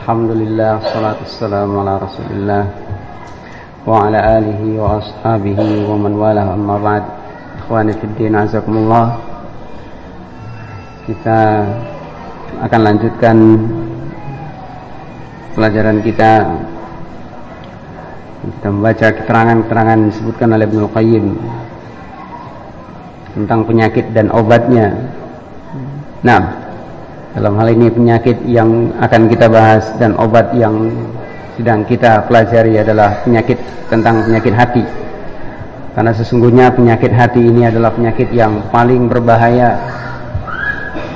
الحمد لله والصلاة والسلام على رسول الله وعلى آله وأصحابه ومن والاه أما بعد إخواني في الدين عزكم الله kita akan lanjutkan pelajaran kita kita membaca keterangan-keterangan disebutkan oleh Ibnu Qayyim tentang penyakit dan obatnya. Nah, dalam hal ini penyakit yang akan kita bahas dan obat yang sedang kita pelajari adalah penyakit tentang penyakit hati. Karena sesungguhnya penyakit hati ini adalah penyakit yang paling berbahaya,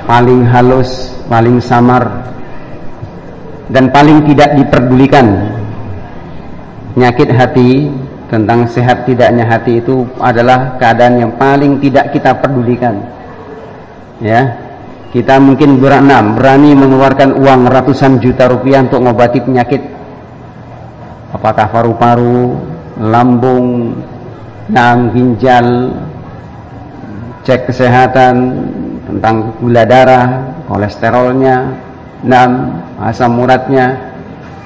paling halus, paling samar, dan paling tidak diperdulikan. Penyakit hati tentang sehat tidaknya hati itu adalah keadaan yang paling tidak kita pedulikan. Ya, kita mungkin berenam berani mengeluarkan uang ratusan juta rupiah untuk mengobati penyakit apakah paru-paru, lambung, nam, ginjal, cek kesehatan tentang gula darah, kolesterolnya, nam, asam uratnya.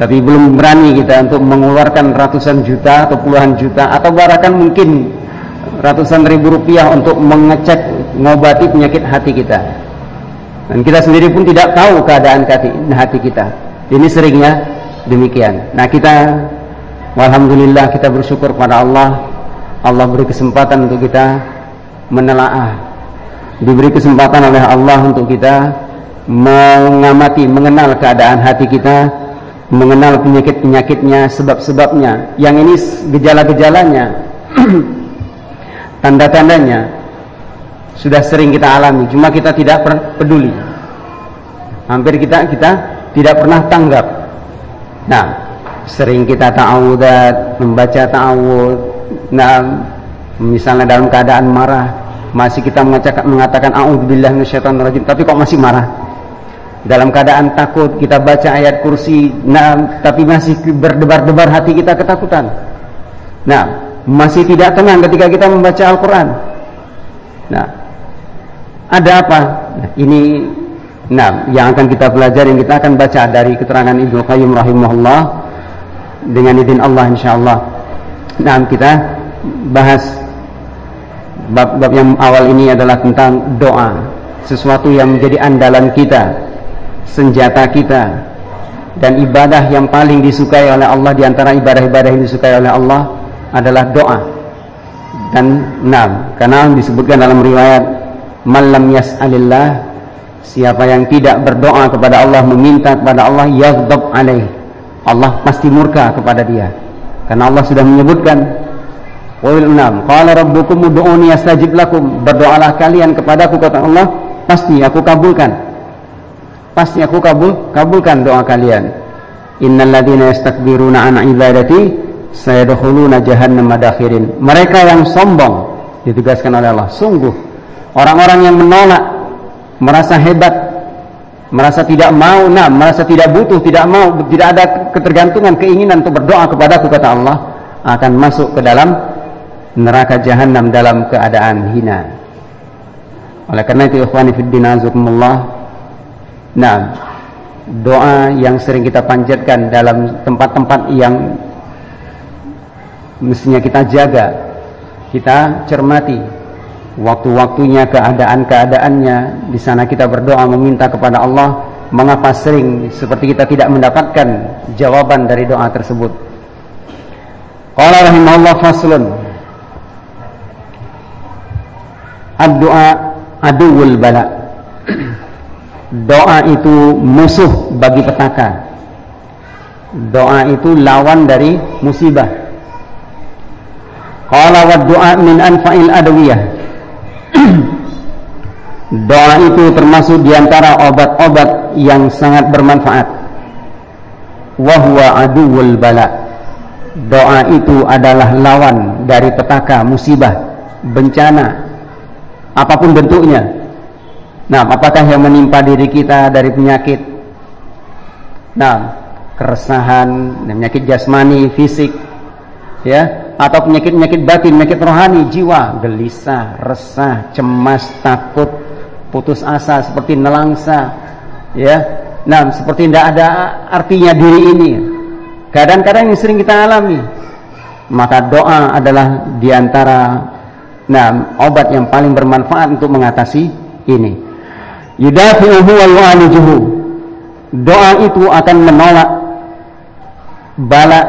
Tapi belum berani kita untuk mengeluarkan ratusan juta atau puluhan juta atau bahkan mungkin ratusan ribu rupiah untuk mengecek mengobati penyakit hati kita. Dan kita sendiri pun tidak tahu keadaan hati, kita. Ini seringnya demikian. Nah kita, Alhamdulillah kita bersyukur pada Allah. Allah beri kesempatan untuk kita menelaah. Diberi kesempatan oleh Allah untuk kita mengamati, mengenal keadaan hati kita mengenal penyakit-penyakitnya, sebab-sebabnya. Yang ini gejala-gejalanya, tanda-tandanya sudah sering kita alami, cuma kita tidak peduli. Hampir kita kita tidak pernah tanggap. Nah, sering kita ta'awudat, membaca ta'awud. Nah, misalnya dalam keadaan marah, masih kita mengatakan mengatakan a'udzubillahi minasyaitonir tapi kok masih marah? dalam keadaan takut kita baca ayat kursi nah tapi masih berdebar-debar hati kita ketakutan nah masih tidak tenang ketika kita membaca Al-Quran nah ada apa nah, ini nah yang akan kita pelajari kita akan baca dari keterangan Ibnu Qayyim rahimahullah dengan izin Allah insyaallah nah kita bahas bab-bab yang awal ini adalah tentang doa sesuatu yang menjadi andalan kita senjata kita dan ibadah yang paling disukai oleh Allah di antara ibadah-ibadah yang disukai oleh Allah adalah doa. Dan enam, karena disebutkan dalam riwayat malam yas'alillah siapa yang tidak berdoa kepada Allah meminta kepada Allah yaghdab alaih. Allah pasti murka kepada dia. Karena Allah sudah menyebutkan Qul enam, qala rabbukum ud'uni astajib lakum. Berdoalah kalian kepadaku kata Allah, pasti aku kabulkan pasti aku kabul kabulkan doa kalian innalladzina yastakbiruna an ibadati sayadkhuluna jahannam madakhirin mereka yang sombong ditugaskan oleh Allah sungguh orang-orang yang menolak merasa hebat merasa tidak mau nah merasa tidak butuh tidak mau tidak ada ketergantungan keinginan untuk berdoa kepadaku kata Allah akan masuk ke dalam neraka jahanam dalam keadaan hina. Oleh karena itu ikhwani din azakumullah Nah, doa yang sering kita panjatkan dalam tempat-tempat yang mestinya kita jaga, kita cermati waktu-waktunya, keadaan-keadaannya. Di sana kita berdoa meminta kepada Allah, mengapa sering seperti kita tidak mendapatkan jawaban dari doa tersebut. Qala rahimahullah faslun. Ad-du'a aduwul bala' doa itu musuh bagi petaka doa itu lawan dari musibah qala wa du'a min anfa'il adwiyah doa itu termasuk di antara obat-obat yang sangat bermanfaat. Wa huwa aduwul bala. Doa itu adalah lawan dari petaka musibah bencana apa pun bentuknya. Nah, apakah yang menimpa diri kita dari penyakit? Nah, keresahan, penyakit jasmani, fisik, ya, atau penyakit-penyakit batin, penyakit rohani, jiwa, gelisah, resah, cemas, takut, putus asa seperti nelangsa, ya. Nah, seperti tidak ada artinya diri ini. Kadang-kadang yang sering kita alami. Maka doa adalah di antara nah, obat yang paling bermanfaat untuk mengatasi ini. Yudafi'uhu wa yu'alijuhu. Doa itu akan menolak bala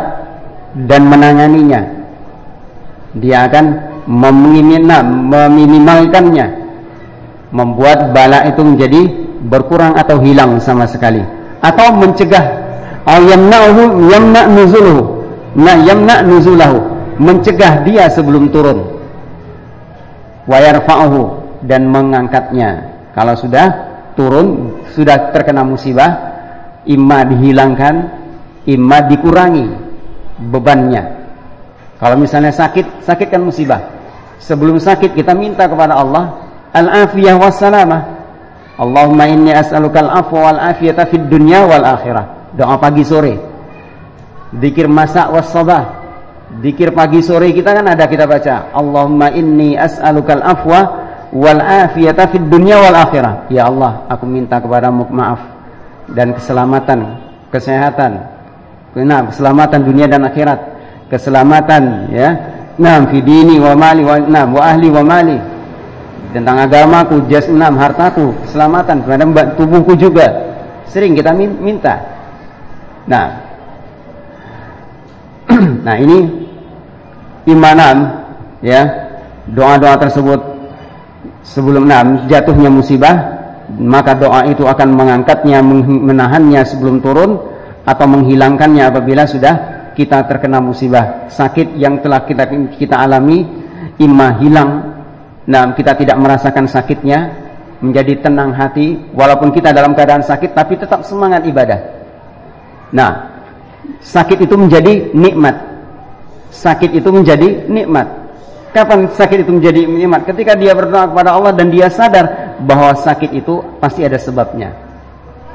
dan menanganinya. Dia akan meminimalkannya, membuat bala itu menjadi berkurang atau hilang sama sekali, atau mencegah. Nah, yamna' nuzulahu, mencegah dia sebelum turun. Wa yarfa'uhu dan mengangkatnya. Kalau sudah turun, sudah terkena musibah, imma dihilangkan, imma dikurangi bebannya. Kalau misalnya sakit, sakit kan musibah. Sebelum sakit kita minta kepada Allah al-afiyah wassalamah. Allahumma inni as'aluka al-afwa wal afiyata fid dunya wal akhirah. Doa pagi sore. Dikir masak was sabah. Dikir pagi sore kita kan ada kita baca. Allahumma inni as'aluka al-afwa wal afiyata fid dunya wal akhirah. Ya Allah, aku minta kepadamu maaf dan keselamatan, kesehatan. Nah, keselamatan dunia dan akhirat keselamatan ya. Enam fi dini wa mali wa enam wa ahli wa mali. Tentang agamaku jas enam hartaku keselamatan pada tubuhku juga. Sering kita minta. Nah. Nah ini imanan ya. Doa-doa tersebut sebelum enam jatuhnya musibah maka doa itu akan mengangkatnya menahannya sebelum turun atau menghilangkannya apabila sudah kita terkena musibah sakit yang telah kita kita alami imma hilang. Nah kita tidak merasakan sakitnya menjadi tenang hati walaupun kita dalam keadaan sakit tapi tetap semangat ibadah. Nah sakit itu menjadi nikmat. Sakit itu menjadi nikmat. Kapan sakit itu menjadi nikmat? Ketika dia berdoa kepada Allah dan dia sadar bahwa sakit itu pasti ada sebabnya.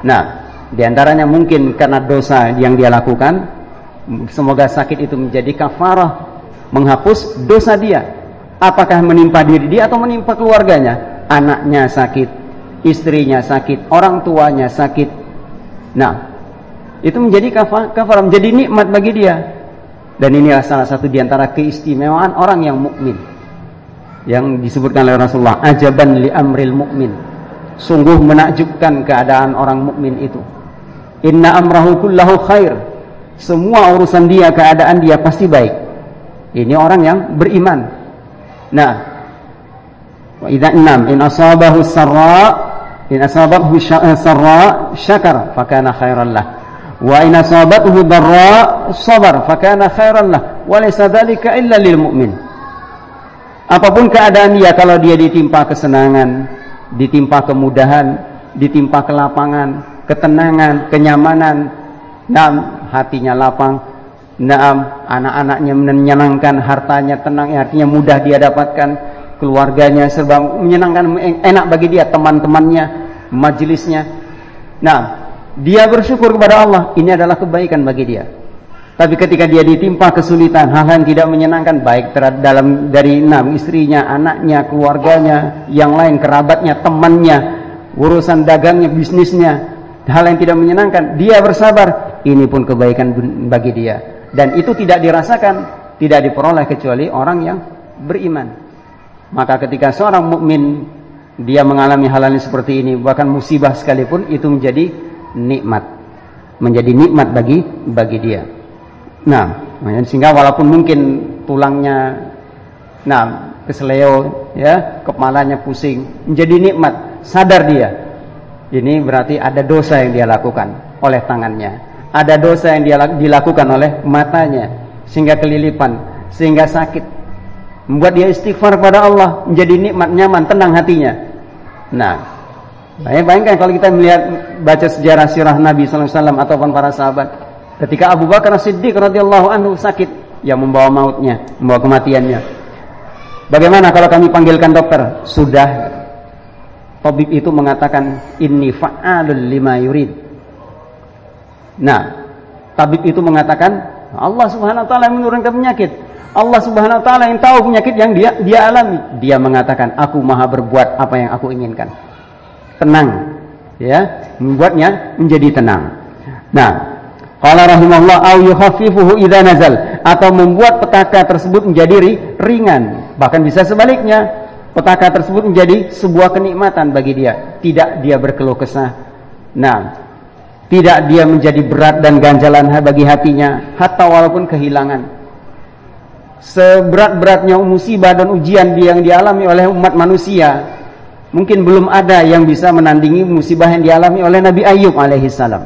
Nah di antaranya mungkin karena dosa yang dia lakukan Semoga sakit itu menjadi kafarah menghapus dosa dia. Apakah menimpa diri dia atau menimpa keluarganya? Anaknya sakit, istrinya sakit, orang tuanya sakit. Nah, itu menjadi kafarah, kafarah menjadi nikmat bagi dia. Dan inilah salah satu di antara keistimewaan orang yang mukmin. Yang disebutkan oleh Rasulullah, ajaban li amril mukmin. Sungguh menakjubkan keadaan orang mukmin itu. Inna amrahu kullahu khair semua urusan dia, keadaan dia pasti baik. Ini orang yang beriman. Nah, wa idza enam in asabahu sarra in asabahu eh, sarra syakar fakana khairan lah. Wa in asabathu darra sabar fakana khairan lah. Wa laysa dzalika illa lil mu'min. Apa pun keadaan dia kalau dia ditimpa kesenangan, ditimpa kemudahan, ditimpa kelapangan, ketenangan, kenyamanan, nah hatinya lapang, naam, anak-anaknya menyenangkan, hartanya tenang, artinya mudah dia dapatkan, keluarganya serba menyenangkan, enak bagi dia, teman-temannya, majelisnya. Nah, dia bersyukur kepada Allah, ini adalah kebaikan bagi dia. Tapi ketika dia ditimpa kesulitan, hal yang tidak menyenangkan, baik dalam dari enam istrinya, anaknya, keluarganya, yang lain, kerabatnya, temannya, urusan dagangnya, bisnisnya, hal yang tidak menyenangkan, dia bersabar, ini pun kebaikan bagi dia. Dan itu tidak dirasakan, tidak diperoleh kecuali orang yang beriman. Maka ketika seorang mukmin dia mengalami hal yang seperti ini, bahkan musibah sekalipun itu menjadi nikmat. Menjadi nikmat bagi bagi dia. Nah, sehingga walaupun mungkin tulangnya nah keseleo ya, kepalanya pusing, menjadi nikmat, sadar dia ini berarti ada dosa yang dia lakukan oleh tangannya. Ada dosa yang dilakukan oleh matanya sehingga kelilipan, sehingga sakit. Membuat dia istighfar kepada Allah, menjadi nikmat, nyaman, tenang hatinya. Nah, bayangkan kalau kita melihat baca sejarah sirah Nabi wasallam ataupun para sahabat. Ketika Abu Bakar Siddiq radhiyallahu anhu sakit yang membawa mautnya, membawa kematiannya. Bagaimana kalau kami panggilkan dokter? Sudah tabib itu mengatakan inni fa'alul lima yurid. Nah, tabib itu mengatakan Allah Subhanahu wa taala yang menurunkan penyakit. Allah Subhanahu wa taala yang tahu penyakit yang dia dia alami. Dia mengatakan, "Aku Maha berbuat apa yang aku inginkan." Tenang, ya. membuatnya menjadi tenang. Nah, qala rahimahullah au yukhaffifuhu idza nazal atau membuat petaka tersebut menjadi ringan. Bahkan bisa sebaliknya, petaka tersebut menjadi sebuah kenikmatan bagi dia, tidak dia berkeluh kesah. Nah, tidak dia menjadi berat dan ganjalan bagi hatinya, hatta walaupun kehilangan. Seberat-beratnya musibah dan ujian yang dialami oleh umat manusia, mungkin belum ada yang bisa menandingi musibah yang dialami oleh Nabi Ayub alaihissalam.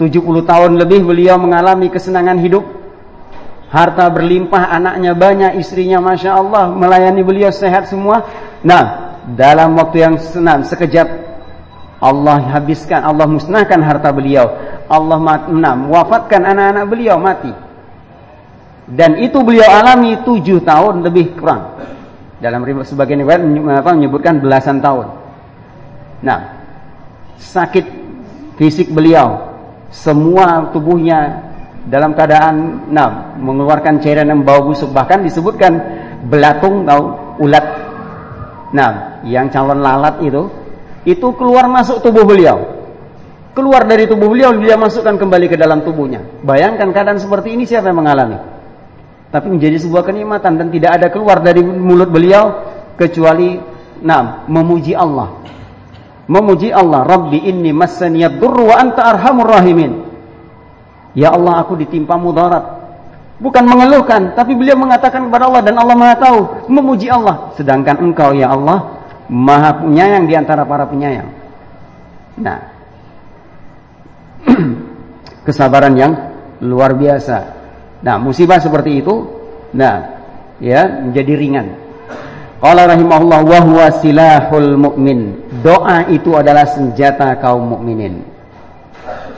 70 tahun lebih beliau mengalami kesenangan hidup, harta berlimpah, anaknya banyak, istrinya masya Allah, melayani beliau sehat semua. Nah, dalam waktu yang senang, sekejap Allah habiskan, Allah musnahkan harta beliau. Allah nah, wafatkan anak-anak beliau mati. Dan itu beliau alami tujuh tahun lebih kurang. Dalam sebagian riwayat menyebutkan belasan tahun. Nah, sakit fisik beliau, semua tubuhnya dalam keadaan nah mengeluarkan cairan yang bau busuk bahkan disebutkan belatung atau ulat nah yang calon lalat itu itu keluar masuk tubuh beliau. Keluar dari tubuh beliau dia masukkan kembali ke dalam tubuhnya. Bayangkan keadaan seperti ini siapa yang mengalami? Tapi menjadi sebuah kenikmatan dan tidak ada keluar dari mulut beliau kecuali nah memuji Allah. Memuji Allah Rabbi inni massaniyad durru wa anta arhamur rahimin. Ya Allah aku ditimpa mudarat. Bukan mengeluhkan, tapi beliau mengatakan kepada Allah dan Allah Maha tahu, memuji Allah. Sedangkan engkau ya Allah Maha penyayang di antara para penyayang. Nah, kesabaran yang luar biasa. Nah, musibah seperti itu, nah, ya menjadi ringan. Qala rahimahullah wa huwa silahul mu'min. Doa itu adalah senjata kaum mukminin.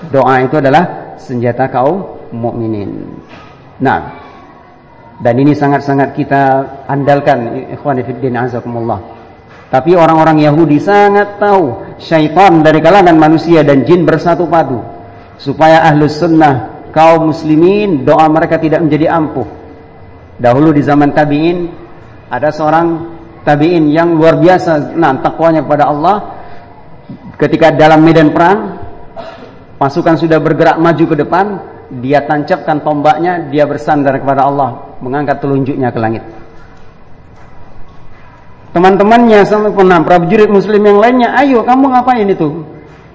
Doa itu adalah senjata kaum mukminin. Nah, dan ini sangat-sangat kita andalkan ikhwan fillah azakumullah. Tapi orang-orang Yahudi sangat tahu syaitan dari kalangan manusia dan jin bersatu padu supaya ahlus sunnah kaum muslimin doa mereka tidak menjadi ampuh. Dahulu di zaman tabi'in ada seorang tabi'in yang luar biasa nah takwanya kepada Allah ketika dalam medan perang Pasukan sudah bergerak maju ke depan, dia tancapkan tombaknya, dia bersandar kepada Allah, mengangkat telunjuknya ke langit. Teman-temannya sama penam prajurit muslim yang lainnya, ayo kamu ngapain itu?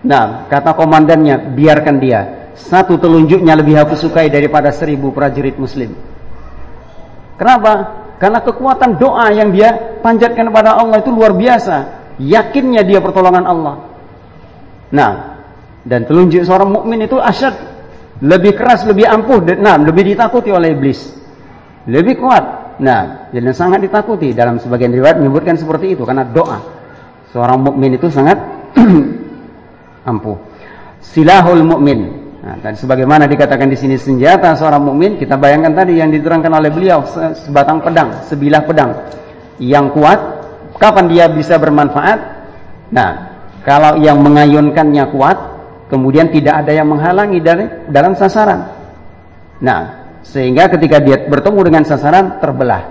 Nah, kata komandannya, biarkan dia. Satu telunjuknya lebih aku sukai daripada seribu prajurit muslim. Kenapa? Karena kekuatan doa yang dia panjatkan kepada Allah itu luar biasa. Yakinnya dia pertolongan Allah. Nah, dan telunjuk seorang mukmin itu asyad, lebih keras, lebih ampuh, nah, lebih ditakuti oleh iblis. Lebih kuat. Nah, jadi sangat ditakuti dalam sebagian riwayat menyebutkan seperti itu karena doa seorang mukmin itu sangat ampuh. Silahul mukmin. Nah, dan sebagaimana dikatakan di sini senjata seorang mukmin, kita bayangkan tadi yang diterangkan oleh beliau sebatang pedang, sebilah pedang yang kuat. Kapan dia bisa bermanfaat? Nah, kalau yang mengayunkannya kuat, kemudian tidak ada yang menghalangi dari dalam sasaran. Nah, sehingga ketika dia bertemu dengan sasaran terbelah.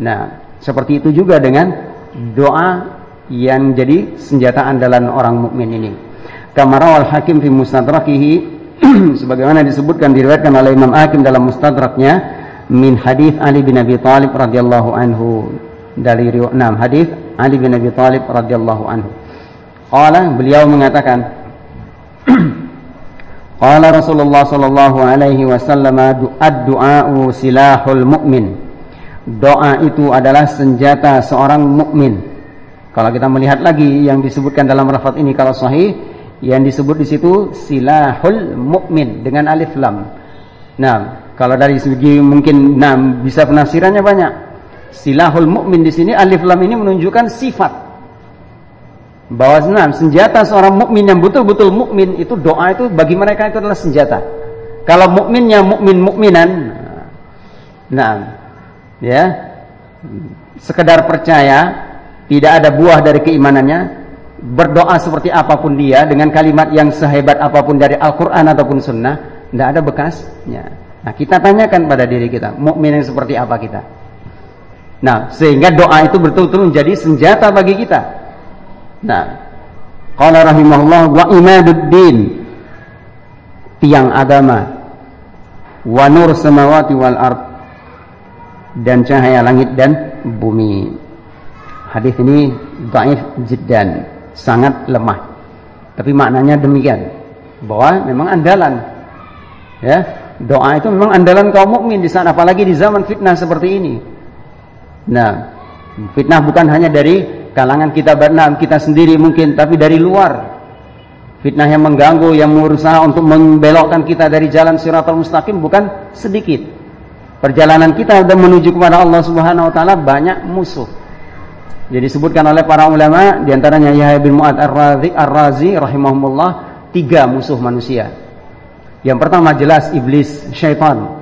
Nah, seperti itu juga dengan doa yang jadi senjata andalan orang mukmin ini. Kamara al Hakim fi mustadrakihi sebagaimana disebutkan diriwayatkan oleh Imam Hakim dalam mustadraknya min hadis Ali bin Abi Thalib radhiyallahu anhu dari riwayat 6 hadis Ali bin Abi Thalib radhiyallahu anhu. Qala beliau mengatakan Qala Rasulullah sallallahu alaihi wasallam ad-du'a'u silahul mu'min. Doa itu adalah senjata seorang mukmin. Kalau kita melihat lagi yang disebutkan dalam lafaz ini kalau sahih, yang disebut di situ silahul mukmin dengan alif lam. Nah, kalau dari segi mungkin nah bisa penafsirannya banyak. Silahul mukmin di sini alif lam ini menunjukkan sifat bahwa senam senjata seorang mukmin yang betul-betul mukmin itu doa itu bagi mereka itu adalah senjata. Kalau mukminnya mukmin mukminan, nah, ya, sekedar percaya, tidak ada buah dari keimanannya, berdoa seperti apa pun dia dengan kalimat yang sehebat apa pun dari Al-Quran ataupun Sunnah, tidak ada bekasnya. Nah, kita tanyakan pada diri kita, mukmin yang seperti apa kita? Nah, sehingga doa itu betul-betul menjadi senjata bagi kita. Nah, Qala rahimahullah wa imaduddin tiang agama wa nur samawati wal ard dan cahaya langit dan bumi. Hadis ini dhaif jiddan, sangat lemah. Tapi maknanya demikian bahwa memang andalan ya doa itu memang andalan kaum mukmin di saat apalagi di zaman fitnah seperti ini. Nah, fitnah bukan hanya dari kalangan kita berenam kita sendiri mungkin tapi dari luar. Fitnah yang mengganggu yang berusaha untuk membelokkan kita dari jalan siratal mustaqim bukan sedikit. Perjalanan kita sudah menuju kepada Allah Subhanahu wa taala banyak musuh. Jadi disebutkan oleh para ulama di antaranya Yahya bin Mu'ad Ar-Razi, Ar-Razi rahimahumullah tiga musuh manusia. Yang pertama jelas iblis, syaitan.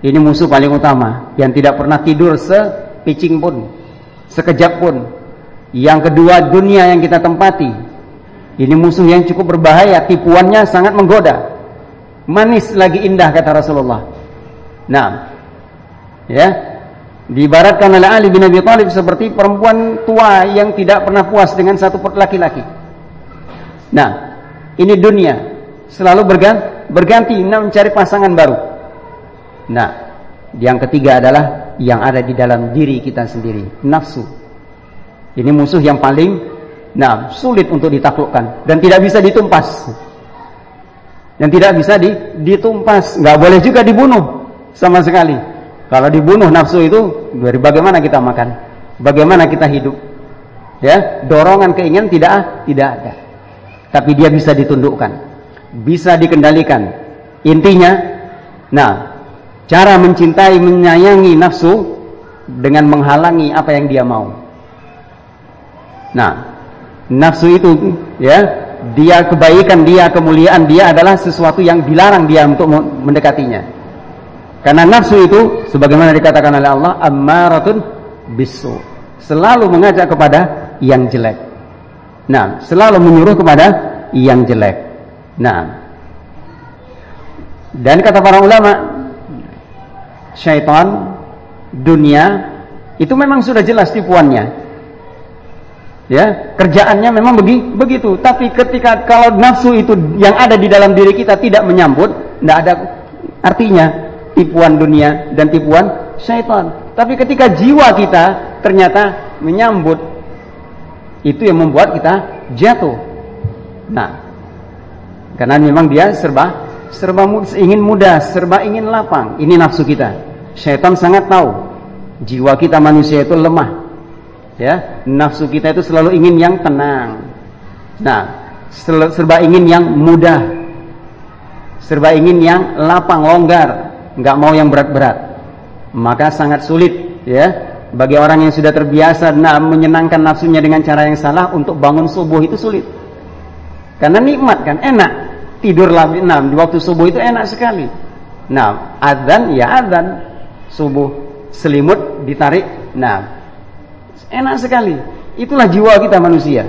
Ini musuh paling utama yang tidak pernah tidur sepicing pun, sekejap pun. Yang kedua dunia yang kita tempati. Ini musuh yang cukup berbahaya, tipuannya sangat menggoda. Manis lagi indah kata Rasulullah. Nah, ya, diibaratkan oleh Ali bin Abi Thalib seperti perempuan tua yang tidak pernah puas dengan satu laki-laki. Nah, ini dunia selalu berganti, berganti mencari pasangan baru. Nah, yang ketiga adalah yang ada di dalam diri kita sendiri, nafsu. Ini musuh yang paling nah sulit untuk ditaklukkan dan tidak bisa ditumpas. Dan tidak bisa ditumpas, nggak boleh juga dibunuh sama sekali. Kalau dibunuh nafsu itu dari bagaimana kita makan? Bagaimana kita hidup? Ya, dorongan keinginan tidak tidak ada tapi dia bisa ditundukkan, bisa dikendalikan. Intinya, nah, cara mencintai, menyayangi nafsu dengan menghalangi apa yang dia mau. Nah, nafsu itu ya, dia kebaikan, dia kemuliaan, dia adalah sesuatu yang dilarang dia untuk mendekatinya. Karena nafsu itu sebagaimana dikatakan oleh Allah, ammaratun bisu. Selalu mengajak kepada yang jelek. Nah, selalu menyuruh kepada yang jelek. Nah, dan kata para ulama, syaitan, dunia, itu memang sudah jelas tipuannya. Ya, kerjaannya memang begi, begitu. Tapi ketika kalau nafsu itu yang ada di dalam diri kita tidak menyambut, tidak ada artinya tipuan dunia dan tipuan syaitan. Tapi ketika jiwa kita ternyata menyambut itu yang membuat kita jatuh. Nah, karena memang dia serba serba ingin mudah, serba ingin lapang. Ini nafsu kita. Syaitan sangat tahu jiwa kita manusia itu lemah. Ya, nafsu kita itu selalu ingin yang tenang. Nah, serba ingin yang mudah. Serba ingin yang lapang, longgar, nggak mau yang berat-berat. Maka sangat sulit ya bagi orang yang sudah terbiasa nah, menyenangkan nafsunya dengan cara yang salah untuk bangun subuh itu sulit. Karena nikmat kan, enak. Tidur lagi nah, di waktu subuh itu enak sekali. Nah, adzan ya adzan subuh selimut ditarik. Nah, enak sekali. Itulah jiwa kita manusia.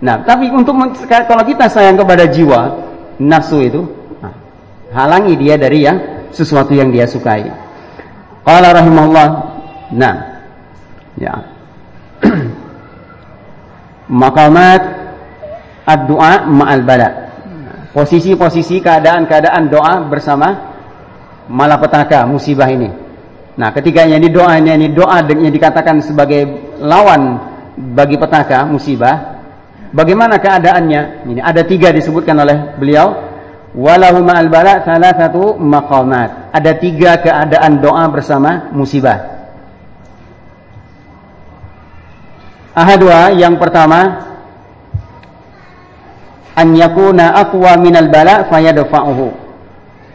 Nah, tapi untuk kalau kita sayang kepada jiwa nafsu itu, nah, halangi dia dari yang sesuatu yang dia sukai. Qala rahimahullah, nah, Ya. Maqamat ad-du'a ma'al bala. Posisi-posisi keadaan-keadaan doa bersama malapetaka musibah ini. Nah, ketika ini doa ini, doa yang dikatakan sebagai lawan bagi petaka musibah, bagaimana keadaannya? Ini ada tiga disebutkan oleh beliau. Walahu ma'al bala salah satu maqamat. Ada tiga keadaan doa bersama musibah. Ahadwa yang pertama an yakuna aqwa minal bala fayadfa'uhu.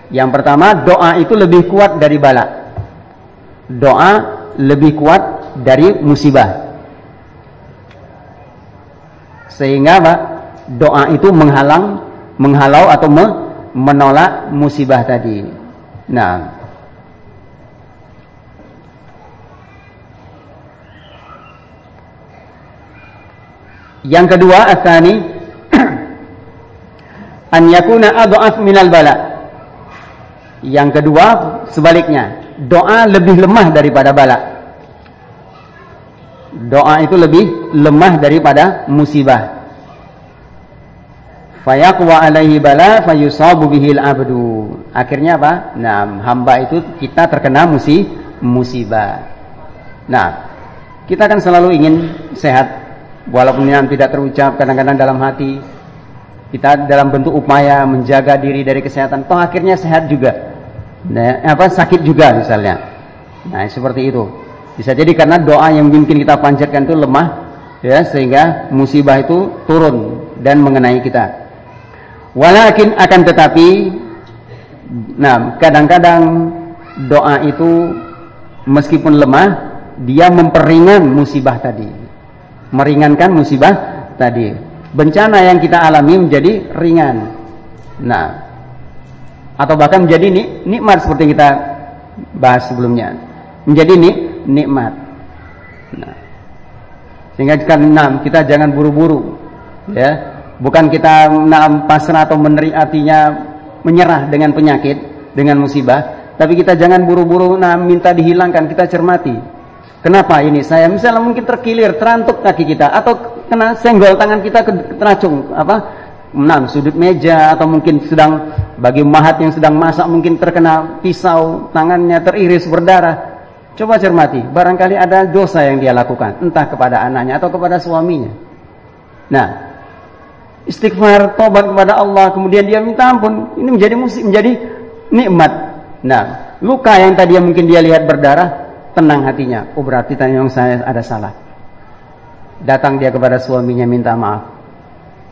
Yang pertama doa itu lebih kuat dari bala. Doa lebih kuat dari musibah. Sehingga apa? Doa itu menghalang, menghalau atau menolak musibah tadi. Nah, Yang kedua asani an yakuna adhaf minal bala. Yang kedua sebaliknya, doa lebih lemah daripada bala. Doa itu lebih lemah daripada musibah. fayaqwa alaihi bala fayusabu bihil abdu. Akhirnya apa? Nah, hamba itu kita terkena musi musibah. Nah, kita kan selalu ingin sehat walaupun yang tidak terucap kadang-kadang dalam hati kita dalam bentuk upaya menjaga diri dari kesehatan toh akhirnya sehat juga. Nah, apa sakit juga misalnya. Nah, seperti itu. Bisa jadi karena doa yang mungkin kita panjatkan itu lemah ya sehingga musibah itu turun dan mengenai kita. Walakin akan tetapi nah kadang-kadang doa itu meskipun lemah dia memperingan musibah tadi. Meringankan musibah tadi. Bencana yang kita alami menjadi ringan. Nah, atau bahkan menjadi nik nikmat seperti yang kita bahas sebelumnya. Menjadi nik nikmat. Nah, sehingga nah, kita jangan buru-buru ya bukan kita naam pasrah atau meneri artinya menyerah dengan penyakit, dengan musibah, tapi kita jangan buru-buru nah minta dihilangkan, kita cermati. Kenapa ini saya misalnya mungkin terkilir, terantuk kaki kita atau kena senggol tangan kita teracung apa? Nah, sudut meja atau mungkin sedang bagi mahat yang sedang masak mungkin terkena pisau, tangannya teriris berdarah. Coba cermati, barangkali ada dosa yang dia lakukan, entah kepada anaknya atau kepada suaminya. Nah, istighfar, tobat kepada Allah, kemudian dia minta ampun. Ini menjadi musik, menjadi nikmat. Nah, luka yang tadi yang mungkin dia lihat berdarah, tenang hatinya. Oh berarti tadi yang saya ada salah. Datang dia kepada suaminya minta maaf.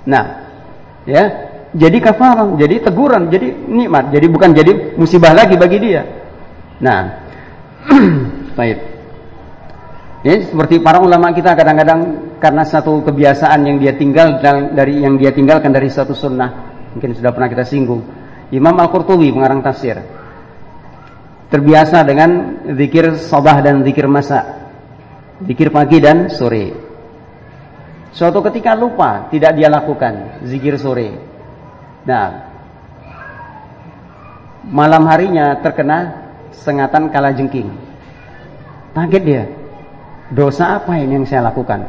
Nah, ya, jadi kafarah, jadi teguran, jadi nikmat, jadi bukan jadi musibah lagi bagi dia. Nah, baik. Ya, seperti para ulama kita kadang-kadang karena satu kebiasaan yang dia tinggal dari yang dia tinggalkan dari satu sunnah, mungkin sudah pernah kita singgung. Imam Al-Qurtubi pengarang tafsir terbiasa dengan zikir sabah dan zikir masa, zikir pagi dan sore. Suatu ketika lupa tidak dia lakukan zikir sore. Nah, malam harinya terkena sengatan kala jengking. Kaget dia Dosa apa ini yang saya lakukan?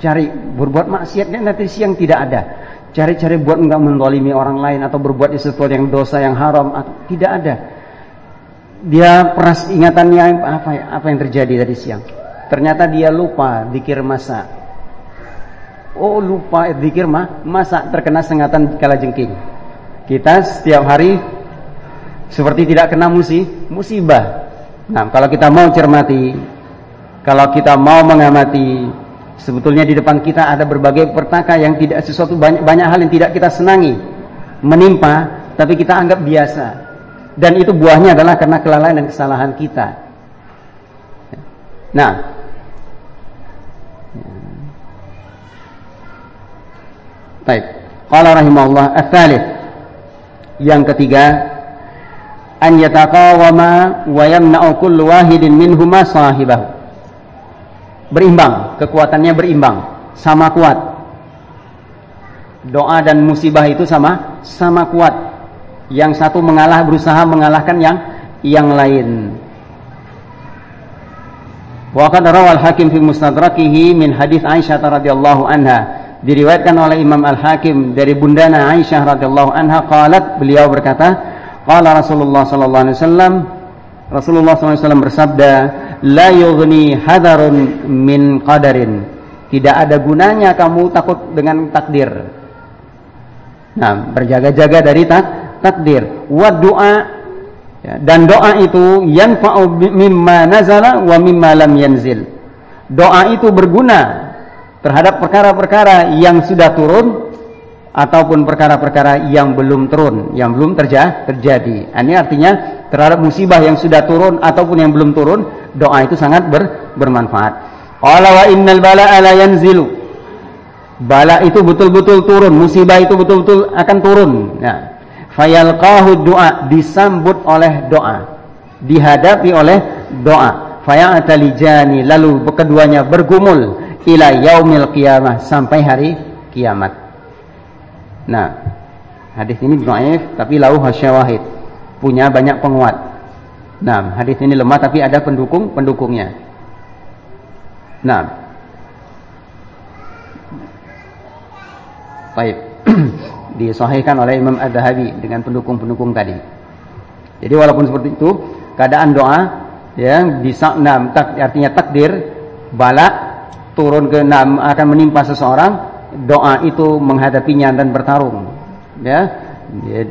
Cari berbuat maksiat dan nanti siang tidak ada. Cari-cari buat enggak mendolimi orang lain atau berbuat sesuatu yang dosa yang haram atau tidak ada. Dia peras ingatannya apa apa yang terjadi tadi siang. Ternyata dia lupa dikir masa. Oh lupa dikir mah masa terkena sengatan kala jengking. Kita setiap hari seperti tidak kena musibah. Nah, kalau kita mau cermati kalau kita mau mengamati sebetulnya di depan kita ada berbagai pertaka yang tidak sesuatu banyak banyak hal yang tidak kita senangi menimpa tapi kita anggap biasa dan itu buahnya adalah karena kelalaian dan kesalahan kita nah baik qala rahimahullah ats yang ketiga an yataqawama wa yamna'u kullu wahidin minhuma sahibahu berimbang, kekuatannya berimbang, sama kuat. Doa dan musibah itu sama sama kuat. Yang satu mengalah berusaha mengalahkan yang yang lain. Wa qad rawal Hakim fi mustadrakihi min hadis Aisyah radhiyallahu anha. Diriwayatkan oleh Imam Al-Hakim dari bundana Aisyah radhiyallahu anha qalat beliau berkata, qala Rasulullah sallallahu alaihi wasallam Rasulullah SAW bersabda, La yughni hadarun min qadarin. Tidak ada gunanya kamu takut dengan takdir. Nah, berjaga-jaga dari tak, takdir. Wa doa ya, dan doa itu yanfa'u mimma nazala wa mimma lam yanzil. Doa itu berguna terhadap perkara-perkara yang sudah turun ataupun perkara-perkara yang belum turun, yang belum terja terjadi. Ini artinya terhadap musibah yang sudah turun ataupun yang belum turun, doa itu sangat ber bermanfaat. Qala wa innal bala'a la yanzilu. Bala itu betul-betul turun, musibah itu betul-betul akan turun. Ya. Fayalqahu doa disambut oleh doa, dihadapi oleh doa. Fayatalijani lalu keduanya bergumul ila yaumil qiyamah sampai hari kiamat. Nah, hadis ini dhaif tapi lahu hasyawahid. Punya banyak penguat. Nah, hadis ini lemah tapi ada pendukung-pendukungnya. Nah. Baik. disahihkan oleh Imam Ad-Dahabi dengan pendukung-pendukung tadi. Jadi walaupun seperti itu, keadaan doa ya di enam tak, artinya takdir bala turun ke akan menimpa seseorang, doa itu menghadapinya dan bertarung. Ya,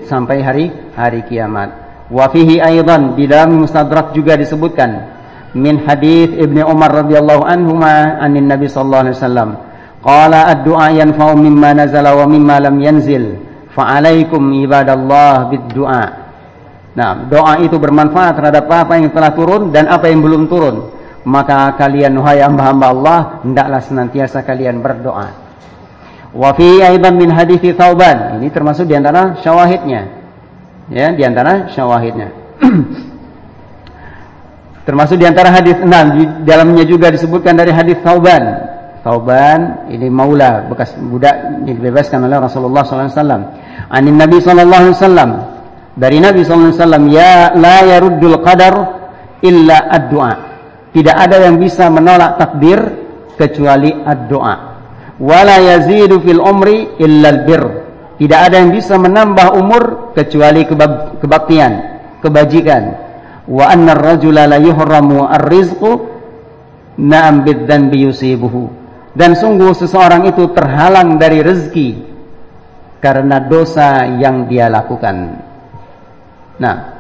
sampai hari hari kiamat. Wa fihi aidan di dalam Mustadrak juga disebutkan min hadis Ibnu Umar radhiyallahu anhu ma anin Nabi sallallahu alaihi wasallam qala ad-du'a yanfa'u mimma nazala wa mimma lam yanzil fa alaikum ibadallah bid-du'a Nah, doa itu bermanfaat terhadap apa yang telah turun dan apa yang belum turun. Maka kalian wahai hamba-hamba Allah, hendaklah senantiasa kalian berdoa. Wa fi aidan min hadis Thauban. Ini termasuk di antara syawahidnya. Ya, di antara syawahidnya. termasuk di antara hadis enam di dalamnya juga disebutkan dari hadis Thauban. Thauban ini maula bekas budak dibebaskan oleh Rasulullah wasallam. Anin Nabi wasallam dari Nabi SAW ya la yaruddul qadar illa ad-du'a tidak ada yang bisa menolak takdir kecuali ad-du'a wala yazidu fil umri illa al-bir tidak ada yang bisa menambah umur kecuali kebaktian kebajikan. Wa anna ar-rajula la yuhramu ar-rizqu na'am bid-dhanbi yusibuhu. Dan sungguh seseorang itu terhalang dari rezeki karena dosa yang dia lakukan. Nah.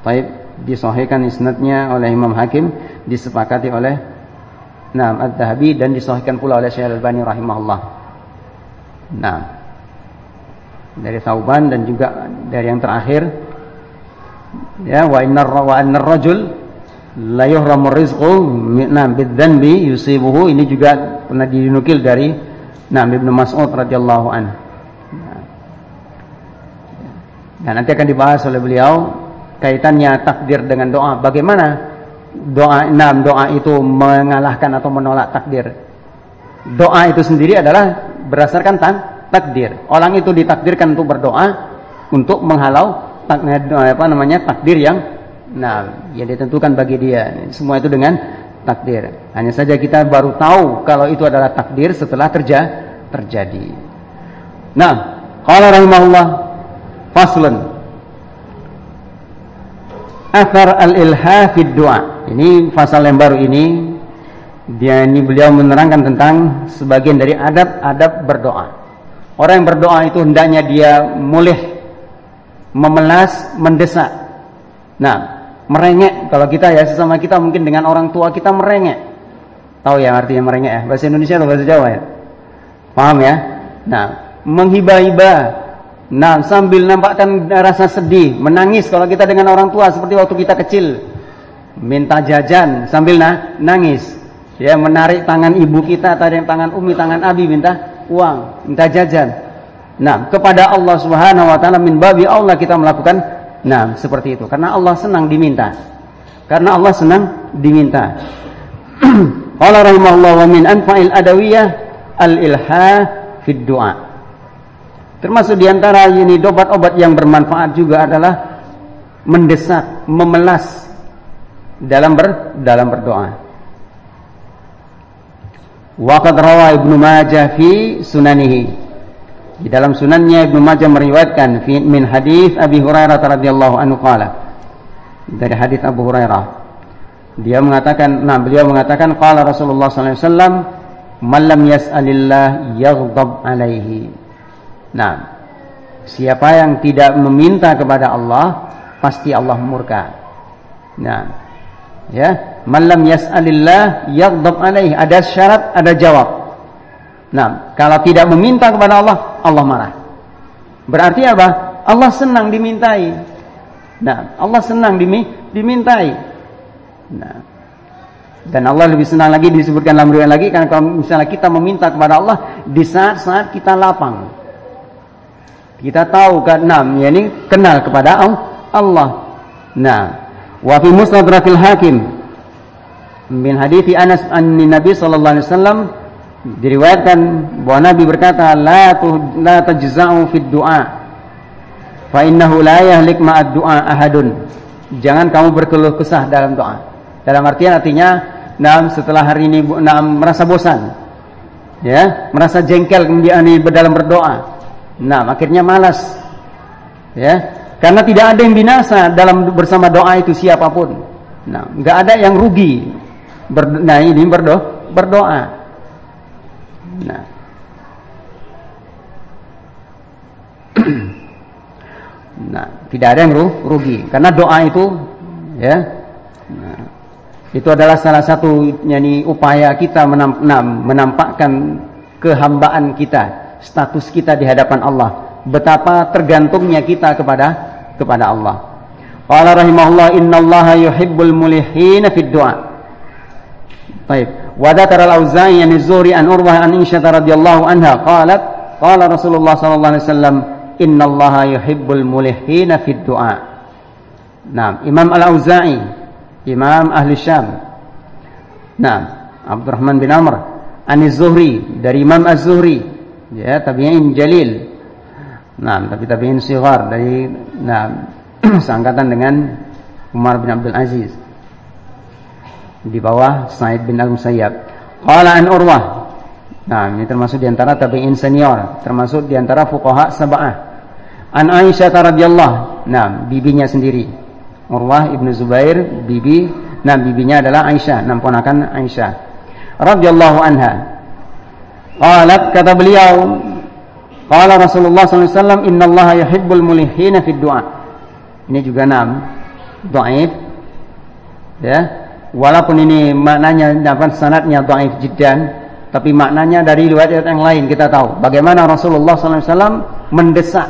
Baik disahihkan isnadnya oleh Imam Hakim, disepakati oleh Nah, Ad-Dahabi dan disahihkan pula oleh Syekh Al-Albani rahimahullah. Nah. Dari Tauban dan juga dari yang terakhir ya wa innar wa annar rajul la yuhramu rizqu nah bidzanbi yusibuhu ini juga pernah dinukil dari Nah Ibnu Mas'ud radhiyallahu anhu dan nanti akan dibahas oleh beliau kaitannya takdir dengan doa. Bagaimana doa enam doa itu mengalahkan atau menolak takdir? Doa itu sendiri adalah berdasarkan tan takdir. Orang itu ditakdirkan untuk berdoa untuk menghalau apa namanya takdir yang nah yang ditentukan bagi dia. Semua itu dengan takdir. Hanya saja kita baru tahu kalau itu adalah takdir setelah terja terjadi. Nah, kalau rahimahullah Faslun. Athar al-ilha fid du'a. Ini fasal yang baru ini dia ini beliau menerangkan tentang sebagian dari adab-adab berdoa. Orang yang berdoa itu hendaknya dia mulih memelas, mendesak. Nah, merengek kalau kita ya sesama kita mungkin dengan orang tua kita merengek. Tahu ya artinya merengek ya? Bahasa Indonesia atau bahasa Jawa ya? Paham ya? Nah, menghibah-hibah Nah, sambil nampakkan rasa sedih, menangis kalau kita dengan orang tua seperti waktu kita kecil. Minta jajan sambil na nangis. Ya, menarik tangan ibu kita, tarik tangan umi, tangan abi minta uang, minta jajan. Nah, kepada Allah Subhanahu wa taala min babi Allah kita melakukan nah seperti itu karena Allah senang diminta. Karena Allah senang diminta. Allah rahimahullah wa min anfa'il adawiyah al-ilha fid du'a. Termasuk di antara ini obat-obat yang bermanfaat juga adalah mendesak, memelas dalam ber, dalam berdoa. Waqad rawa Ibnu Majah fi sunanihi. Di dalam sunannya Ibnu Majah meriwayatkan min hadis Abi Hurairah radhiyallahu anhu qala. Dari hadis Abu Hurairah. Dia mengatakan, nah beliau mengatakan qala Rasulullah sallallahu alaihi wasallam, "Man lam yas'alillah yaghdab alaihi." Nah, siapa yang tidak meminta kepada Allah, pasti Allah murka. Nah, ya, malam yas'alillah yaghdab alaihi. Ada syarat, ada jawab. Nah, kalau tidak meminta kepada Allah, Allah marah. Berarti apa? Allah senang dimintai. Nah, Allah senang dimi, dimintai. Nah, dan Allah lebih senang lagi disebutkan dalam riwayat lagi karena kalau misalnya kita meminta kepada Allah di saat-saat kita lapang. Kita tahu kan enam, yakni kenal kepada Allah. Nah, wa fi musnadrakil hakim min hadithi Anas an Nabi sallallahu alaihi wasallam diriwayatkan bahwa Nabi berkata la tu, la tajza'u fid du'a fa innahu la yahlik ma'ad du'a ahadun. Jangan kamu berkeluh kesah dalam doa. Dalam artian artinya, nah setelah hari ini nah, merasa bosan. ya merasa jengkel kemudian dalam berdoa nah akhirnya malas. Ya. Karena tidak ada yang binasa dalam bersama doa itu siapa pun. Nah nggak ada yang rugi. Ber, nah ini berdoa berdoa. Nah. Nah tidak ada yang rugi. Karena doa itu ya. Nah, itu adalah salah satu yani upaya kita menamp menampakkan kehambaan kita, status kita di hadapan Allah. Betapa tergantungnya kita kepada kepada Allah. Qala rahimahullah innallaha yuhibbul mulihin fid du'a. Baik. Wa dzakara al-Auza'i an Zuhri an Urwah an Aisyah radhiyallahu anha qalat qala Rasulullah sallallahu alaihi wasallam innallaha yuhibbul mulihin fid du'a. Nah, Imam Al-Auza'i Imam Ahli Syam. Nah, Abdurrahman bin Amr An Zuhri dari Imam Az-Zuhri ya tabi'in jalil. Nah, tapi tabi'in sigar dari nah seangkatan dengan Umar bin Abdul Aziz. Di bawah Said bin Al-Musayyab. Qala an Urwah. Nah, ini termasuk di antara tabi'in senior, termasuk di antara fuqaha sab'ah. An Aisyah radhiyallahu, nah, bibinya sendiri. Urwah ibnu Zubair bibi nah bibinya adalah Aisyah nam ponakan Aisyah radhiyallahu anha qalat kata beliau qala Rasulullah alaihi wasallam innallaha yuhibbul mulihina fid du'a. Ini juga nam dhaif. Ya. Walaupun ini maknanya dapat sanadnya dhaif jiddan tapi maknanya dari riwayat yang lain kita tahu. Bagaimana Rasulullah wasallam mendesak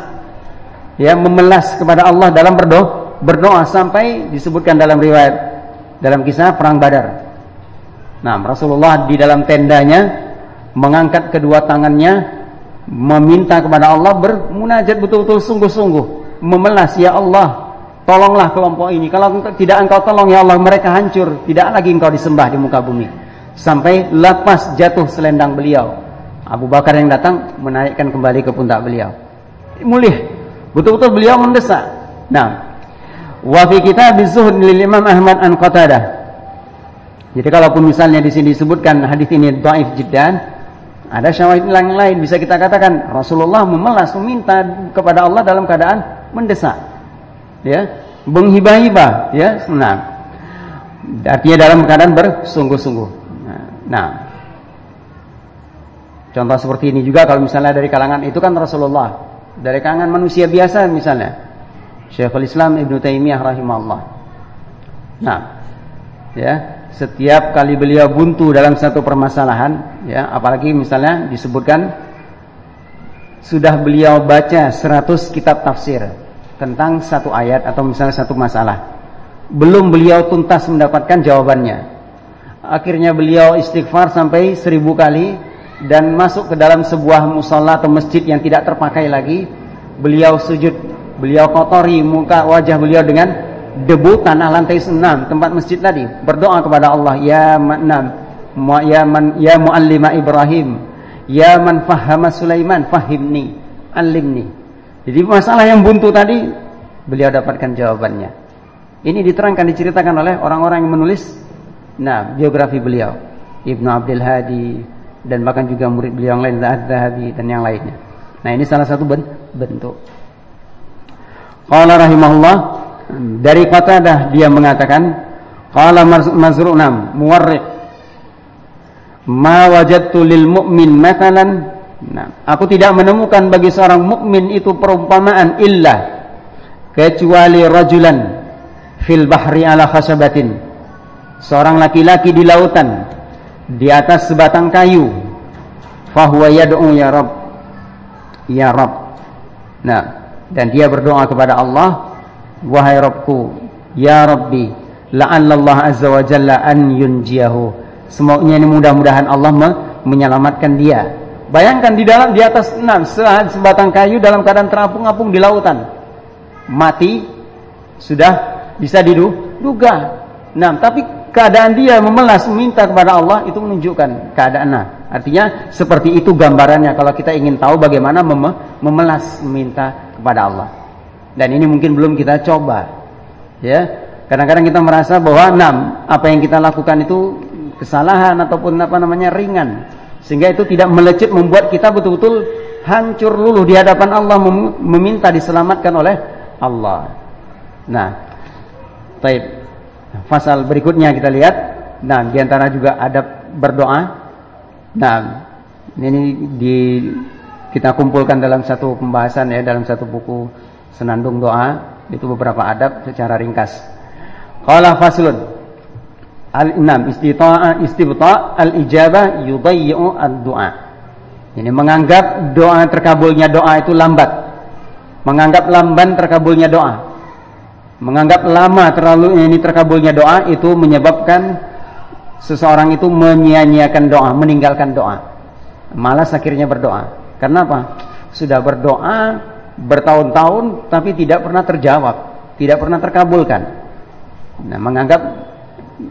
ya memelas kepada Allah dalam berdoa berdoa sampai disebutkan dalam riwayat dalam kisah perang Badar. Nah, Rasulullah di dalam tendanya mengangkat kedua tangannya meminta kepada Allah bermunajat betul-betul sungguh-sungguh, memelas ya Allah, tolonglah kelompok ini. Kalau tidak Engkau tolong ya Allah, mereka hancur, tidak lagi Engkau disembah di muka bumi. Sampai lepas jatuh selendang beliau. Abu Bakar yang datang menaikkan kembali ke pundak beliau. Mulih, betul-betul beliau mendesak. Nah, Wa fi kitab az-zuhd lil Imam Ahmad an Qatadah. Jadi kalaupun misalnya di sini disebutkan hadis ini dhaif jiddan, ada syawahid yang lain bisa kita katakan Rasulullah memelas meminta kepada Allah dalam keadaan mendesak. Ya, menghibah-hibah, ya, senang. Artinya dalam keadaan bersungguh-sungguh. Nah, contoh seperti ini juga kalau misalnya dari kalangan itu kan Rasulullah, dari kalangan manusia biasa misalnya Syekhul Islam Ibn Taimiyah rahimahullah. Nah, ya, setiap kali beliau buntu dalam satu permasalahan, ya, apalagi misalnya disebutkan sudah beliau baca 100 kitab tafsir tentang satu ayat atau misalnya satu masalah. Belum beliau tuntas mendapatkan jawabannya. Akhirnya beliau istighfar sampai seribu kali dan masuk ke dalam sebuah musola atau masjid yang tidak terpakai lagi. Beliau sujud Beliau kotori muka wajah beliau dengan debu tanah lantai enam tempat masjid tadi. Berdoa kepada Allah, ya enam, ya man ya muallima Ibrahim, ya man fahama Sulaiman, fahimni, alimni. Jadi masalah yang buntu tadi beliau dapatkan jawabannya. Ini diterangkan diceritakan oleh orang-orang yang menulis nah biografi beliau. Ibnu Abdul Hadi dan bahkan juga murid beliau yang lain Az-Zahabi dan yang lainnya. Nah, ini salah satu bentuk Qala rahimahullah dari Qatadah dia mengatakan qala Mazru'nam nam muwarriq ma wajadtu lil mu'min mathalan? Nah, aku tidak menemukan bagi seorang mukmin itu perumpamaan illa kecuali rajulan fil bahri ala khasabatin. Seorang laki-laki di lautan di atas sebatang kayu. Fahuwa yad'u ya rab ya rab nah dan dia berdoa kepada Allah wahai Rabbku ya Rabbi la'alla Allah azza wa jalla an yunjiyahu. Semoga ini mudah-mudahan Allah menyelamatkan dia. Bayangkan di dalam di atas enam sebatang kayu dalam keadaan terapung-apung di lautan. Mati sudah bisa diduga nah tapi keadaan dia memelas meminta kepada Allah itu menunjukkan keadaan nah artinya seperti itu gambarannya. Kalau kita ingin tahu bagaimana memelas meminta kepada Allah. Dan ini mungkin belum kita coba. Ya. Kadang-kadang kita merasa bahwa enam apa yang kita lakukan itu kesalahan ataupun apa namanya ringan. Sehingga itu tidak melecet membuat kita betul-betul hancur luluh di hadapan Allah meminta diselamatkan oleh Allah. Nah, baik. Pasal berikutnya kita lihat. Nah, di antara juga adab berdoa. Nah, ini di kita kumpulkan dalam satu pembahasan ya dalam satu buku senandung doa itu beberapa adab secara ringkas. Qala faslun Al-enam istita'a istibta' al-ijabah yudayyi'u ad-du'a. Ini menganggap doa terkabulnya doa itu lambat. Menganggap lamban terkabulnya doa. Menganggap lama terlalu ini terkabulnya doa itu menyebabkan seseorang itu menyia-nyiakan doa, meninggalkan doa. Malas akhirnya berdoa. Karena apa? Sudah berdoa bertahun-tahun tapi tidak pernah terjawab, tidak pernah terkabulkan. Nah, menganggap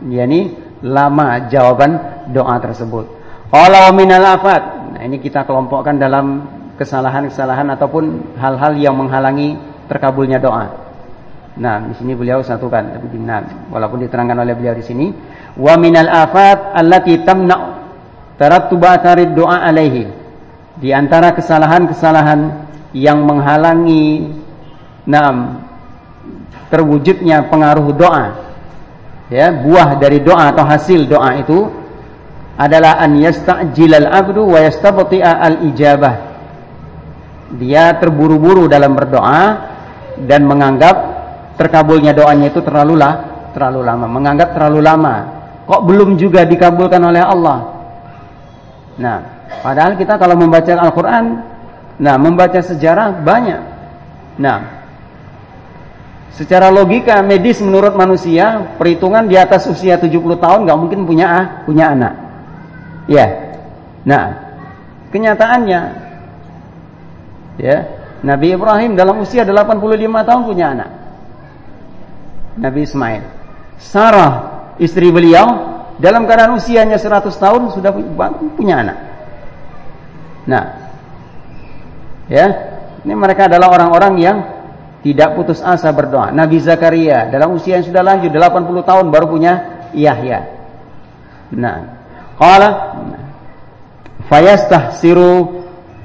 yakni lama jawaban doa tersebut. Qala minal afat. Nah, ini kita kelompokkan dalam kesalahan-kesalahan ataupun hal-hal yang menghalangi terkabulnya doa. Nah, di sini beliau satukan tapi nah, walaupun diterangkan oleh beliau di sini, wa minal afat allati tamna tarattuba tarid doa alaihi. Di antara kesalahan-kesalahan yang menghalangi nah, terwujudnya pengaruh doa. Ya buah dari doa atau hasil doa itu adalah an yasta'jilal abdu wa yastabti'a al ijabah dia terburu-buru dalam berdoa dan menganggap terkabulnya doanya itu terlalu lah, terlalu lama. Menganggap terlalu lama. Kok belum juga dikabulkan oleh Allah? Nah padahal kita kalau membaca Al-Qur'an nah membaca sejarah banyak nah Secara logika medis menurut manusia, perhitungan di atas usia 70 tahun nggak mungkin punya ah, punya anak. Ya. Nah, kenyataannya ya, Nabi Ibrahim dalam usia 85 tahun punya anak. Nabi Ismail. Sarah istri beliau dalam keadaan usianya 100 tahun sudah punya anak. Nah, ya, ini mereka adalah orang-orang yang tidak putus asa berdoa. Nabi Zakaria dalam usia yang sudah lanjut 80 tahun baru punya Yahya. Nah, qala fayastahsiru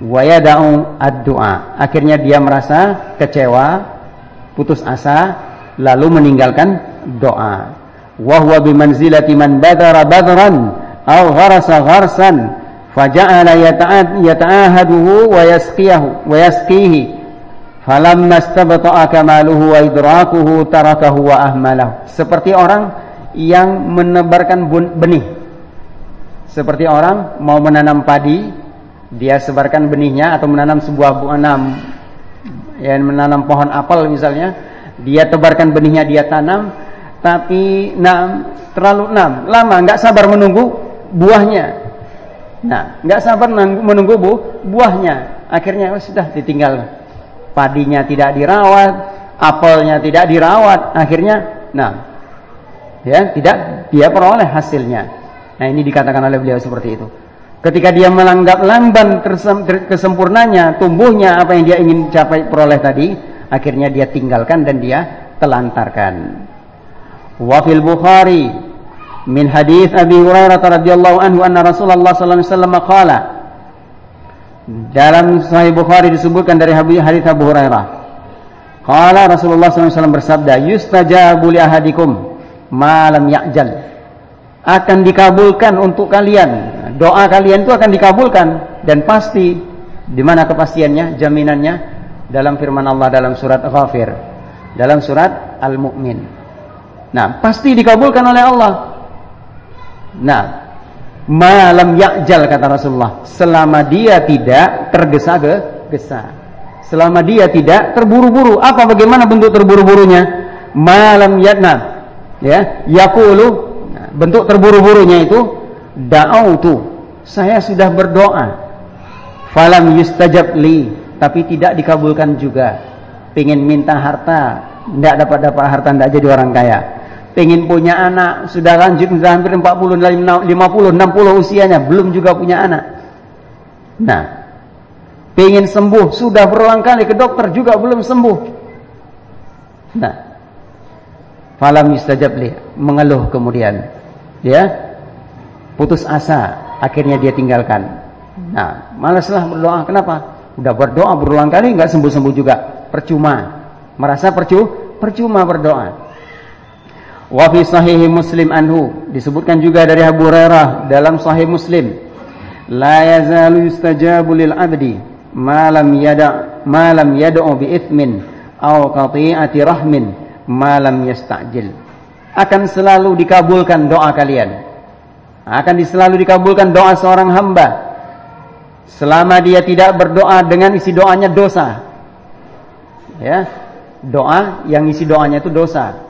wa yada'u ad-du'a. Akhirnya dia merasa kecewa, putus asa lalu meninggalkan doa. Wa huwa bimanzilati man badara badran aw gharasa gharsan wa yasqiyahu wa yasqihi falamma istabta'a idrakuhu tarakahu wa ahmalahu seperti orang yang menebarkan benih. Seperti orang mau menanam padi dia sebarkan benihnya atau menanam sebuah buah enam ya menanam pohon apel misalnya dia tebarkan benihnya dia tanam tapi enam terlalu enam. Lama nggak sabar menunggu buahnya nah nggak sabar menunggu bu, buahnya akhirnya oh, sudah ditinggal padinya tidak dirawat, apelnya tidak dirawat, akhirnya nah ya tidak dia peroleh hasilnya. Nah, ini dikatakan oleh beliau seperti itu. Ketika dia menganggap lamban kesempurnanya, tumbuhnya apa yang dia ingin capai peroleh tadi, akhirnya dia tinggalkan dan dia telantarkan. Min hadis Abi Hurairah radhiyallahu anhu anna Rasulullah sallallahu alaihi wasallam dalam Sahih Bukhari disebutkan dari hadis Abu Hurairah. Qala Rasulullah SAW bersabda, "Yustajabu li ahadikum ma lam ya'jal." Akan dikabulkan untuk kalian. Doa kalian itu akan dikabulkan dan pasti di mana kepastiannya, jaminannya dalam firman Allah dalam surat Ghafir, dalam surat Al-Mu'min. Nah, pasti dikabulkan oleh Allah. Nah, malam yakjal kata Rasulullah selama dia tidak tergesa-gesa selama dia tidak terburu-buru. Apa bagaimana bentuk terburu-burunya? Malam yatna ya yakulu nah, bentuk terburu-burunya itu da'autu saya sudah berdoa. Falam yustajab li tapi tidak dikabulkan juga. Pengen minta harta tidak dapat dapat harta tidak jadi orang kaya pengen punya anak, sudah lanjut sudah hampir 40, 50, 60 usianya, belum juga punya anak. Nah, pengen sembuh, sudah berulang kali ke dokter juga belum sembuh. Nah, falam yustajab li, mengeluh kemudian. Ya, putus asa. akhirnya dia tinggalkan. Nah, malaslah berdoa. Kenapa? Udah berdoa berulang kali nggak sembuh-sembuh juga. Percuma. Merasa percu percuma berdoa. Wa fi sahih Muslim anhu. Disebutkan juga dari Abu Hurairah dalam sahih Muslim. La yazalu yustajabu lil abdi ma lam yada ma lam yad'u bi ithmin aw qati'ati rahmin ma lam yasta'jil. Akan selalu dikabulkan doa kalian. Akan selalu dikabulkan doa seorang hamba. Selama dia tidak berdoa dengan isi doanya dosa. Ya doa yang isi doanya itu dosa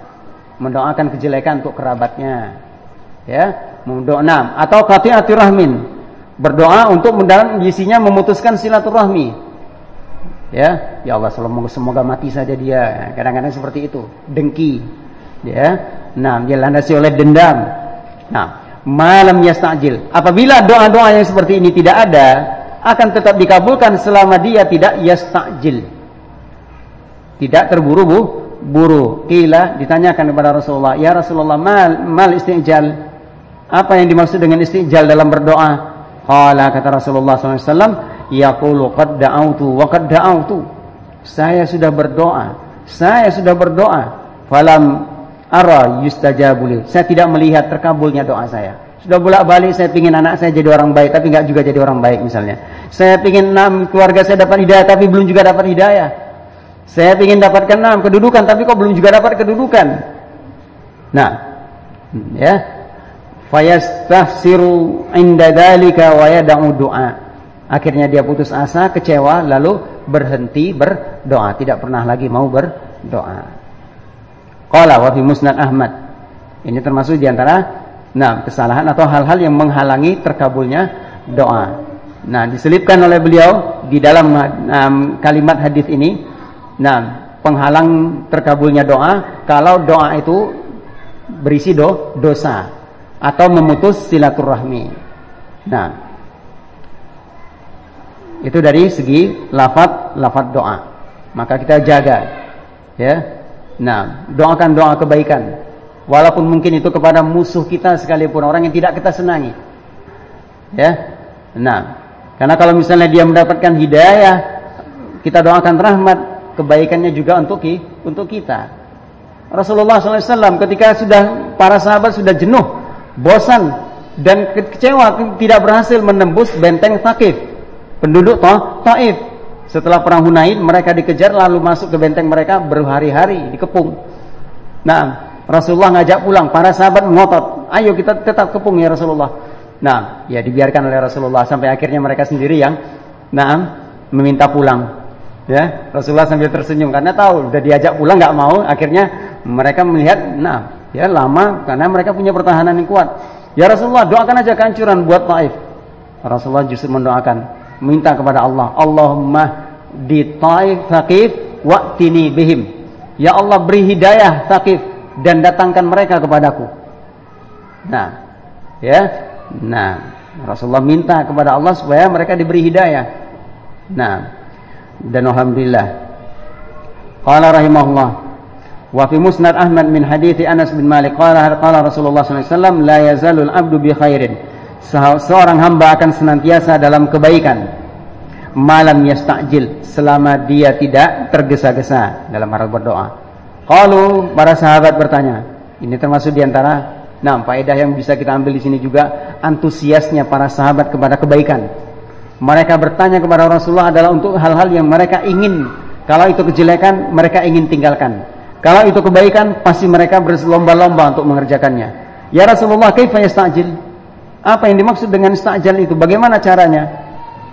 mendoakan kejelekan untuk kerabatnya. Ya mendoa atau qati'ati rahmin. Berdoa untuk mendalam isinya memutuskan silaturahmi. Ya ya Allah semoga semoga mati saja dia. Kadang-kadang seperti itu. Dengki. Ya nah dia landasi oleh dendam. Nah malam yastajil. Apabila doa-doa yang seperti ini tidak ada akan tetap dikabulkan selama dia tidak yastajil. Tidak terburu-buru buru. Kila ditanyakan kepada Rasulullah, "Ya Rasulullah, mal mal istijal?" Apa yang dimaksud dengan istijal dalam berdoa? Qala kata Rasulullah SAW, "Yaqulu qad da'awtu wa qad da'awtu." Saya sudah berdoa, saya sudah berdoa, falam ara yustajabuli. Saya tidak melihat terkabulnya doa saya. Sudah bolak-balik saya ingin anak saya jadi orang baik tapi nggak juga jadi orang baik misalnya. Saya ingin enam keluarga saya dapat hidayah tapi belum juga dapat hidayah. Saya ingin dapatkan enam kedudukan, tapi kok belum juga dapat kedudukan. Nah, ya, fayastahsiru inda dalika wa yad'u du'a. Akhirnya dia putus asa, kecewa, lalu berhenti berdoa, tidak pernah lagi mau berdoa. Qala wa Musnad Ahmad. Ini termasuk di antara nah kesalahan atau hal-hal yang menghalangi terkabulnya doa. Nah, diselipkan oleh beliau di dalam um, kalimat hadis ini Nah, penghalang terkabulnya doa kalau doa itu berisi do, dosa atau memutus silaturahmi. Nah, itu dari segi lafat lafat doa. Maka kita jaga, ya. Nah, doakan doa kebaikan, walaupun mungkin itu kepada musuh kita sekalipun orang yang tidak kita senangi, ya. Nah, karena kalau misalnya dia mendapatkan hidayah, kita doakan rahmat, kebaikannya juga untuk untuk kita. Rasulullah SAW ketika sudah para sahabat sudah jenuh, bosan dan kecewa tidak berhasil menembus benteng Thaqif, penduduk Taif. Setelah perang Hunain mereka dikejar lalu masuk ke benteng mereka berhari-hari dikepung. Nah, Rasulullah ngajak pulang, para sahabat mengotot, "Ayo kita tetap kepung ya Rasulullah." Nah, ya dibiarkan oleh Rasulullah sampai akhirnya mereka sendiri yang nah meminta pulang. Ya, Rasulullah sambil tersenyum karena tahu sudah diajak pulang nggak mau, akhirnya mereka melihat, nah, ya lama karena mereka punya pertahanan yang kuat. Ya Rasulullah, doakan aja kehancuran buat Taif. Rasulullah justru mendoakan, minta kepada Allah, Allahumma di Taif Thaqif waqtini bihim. Ya Allah beri hidayah Thaqif dan datangkan mereka kepadaku. Nah, ya. Nah, Rasulullah minta kepada Allah supaya mereka diberi hidayah. Nah, dan alhamdulillah. Qala rahimahullah. Wa fi musnad Ahmad min hadits Anas bin Malik qala qala Rasulullah sallallahu alaihi wasallam la yazalul abdu bi khairin. Seorang hamba akan senantiasa dalam kebaikan. Malam yastajil selama dia tidak tergesa-gesa dalam hal berdoa. Qalu para sahabat bertanya ini termasuk di antara nah faedah yang bisa kita ambil di sini juga antusiasnya para sahabat kepada kebaikan mereka bertanya kepada Rasulullah adalah untuk hal-hal yang mereka ingin. Kalau itu kejelekan, mereka ingin tinggalkan. Kalau itu kebaikan, pasti mereka berlomba-lomba untuk mengerjakannya. Ya Rasulullah, kaifa yasta'jil? Apa yang dimaksud dengan istajal itu? Bagaimana caranya?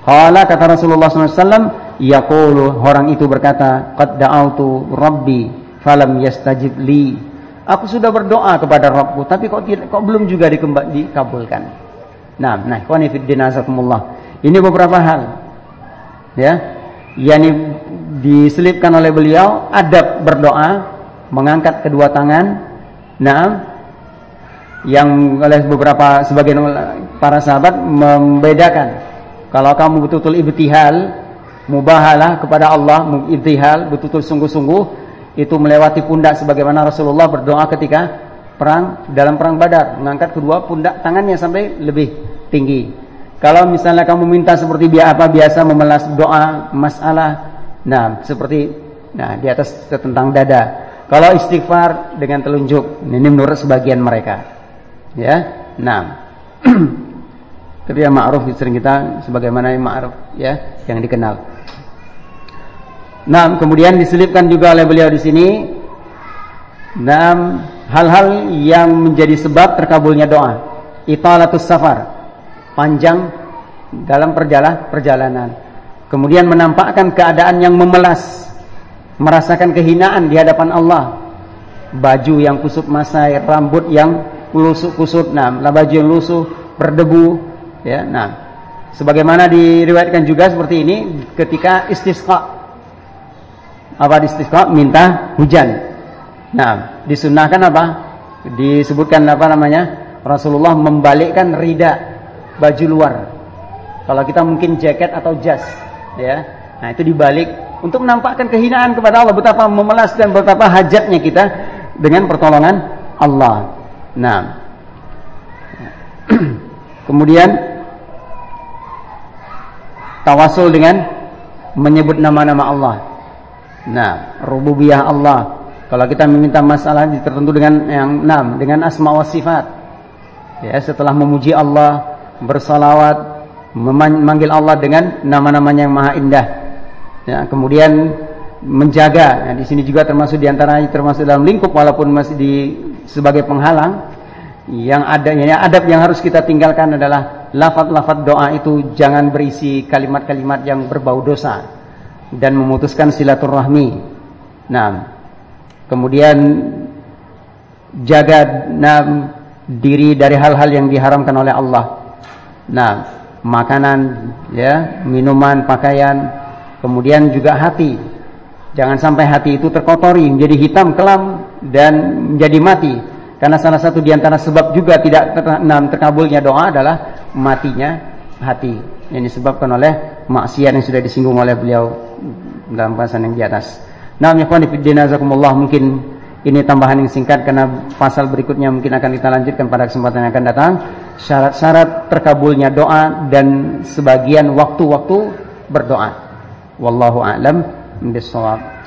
Qala kata Rasulullah SAW, yaqulu orang itu berkata, qad da'autu rabbi falam yastajib li. Aku sudah berdoa kepada Rabbku, tapi kok kok belum juga dikabulkan. Nah, nah, ikhwani fid din ini beberapa hal. Ya. Yani diselipkan oleh beliau adab berdoa, mengangkat kedua tangan. Nah, yang oleh beberapa sebagian para sahabat membedakan kalau kamu betul-betul ibtihal mubahalah kepada Allah ibtihal betul-betul sungguh-sungguh itu melewati pundak sebagaimana Rasulullah berdoa ketika perang dalam perang Badar mengangkat kedua pundak tangannya sampai lebih tinggi Kalau misalnya kamu minta seperti biasa apa biasa memelas doa masalah, nah seperti nah di atas tentang dada. Kalau istighfar dengan telunjuk, ini menurut sebagian mereka. Ya. Nah. Ketika ma'ruf sering kita sebagaimana yang ma'ruf ya yang dikenal. Nah, kemudian diselipkan juga oleh beliau di sini Nah, hal-hal yang menjadi sebab terkabulnya doa. Italatus safar, panjang dalam perjalanan perjalanan. Kemudian menampakkan keadaan yang memelas, merasakan kehinaan di hadapan Allah. Baju yang kusut masai, rambut yang lusuh kusut, nah, baju yang lusuh, berdebu, ya. Nah, sebagaimana diriwayatkan juga seperti ini ketika istisqa. Apa istisqa? Minta hujan. Nah, disunahkan apa? Disebutkan apa namanya? Rasulullah membalikkan rida baju luar. Kalau kita mungkin jaket atau jas, ya. Nah, itu dibalik untuk menampakkan kehinaan kepada Allah betapa memelas dan betapa hajatnya kita dengan pertolongan Allah. Nah, kemudian tawasul dengan menyebut nama-nama Allah. Nah, rububiyah Allah, kalau kita meminta masalah tertentu dengan yang enam, dengan asma wa sifat. Ya, setelah memuji Allah, bersalawat, memanggil Allah dengan nama-namanya yang maha indah. Ya, kemudian menjaga. Ya, di sini juga termasuk di antaranya termasuk dalam lingkup walaupun masih di sebagai penghalang. Yang adanya ya, adab yang harus kita tinggalkan adalah lafaz-lafaz doa itu jangan berisi kalimat-kalimat yang berbau dosa dan memutuskan silaturahmi. Nah, kemudian jaga nah, diri dari hal-hal yang diharamkan oleh Allah. Nah, makanan, ya, minuman, pakaian, kemudian juga hati. Jangan sampai hati itu terkotori, menjadi hitam kelam dan menjadi mati. Karena salah satu di antara sebab juga tidak ter, terkabulnya doa adalah matinya hati. Yang disebabkan oleh maksiat yang sudah disinggung oleh beliau dalam bahasan yang di atas. Nah, ikhwan fillah jazakumullah mungkin ini tambahan yang singkat karena pasal berikutnya mungkin akan kita lanjutkan pada kesempatan yang akan datang. Syarat-syarat terkabulnya doa dan sebagian waktu-waktu berdoa. Wallahu a'lam bishawab.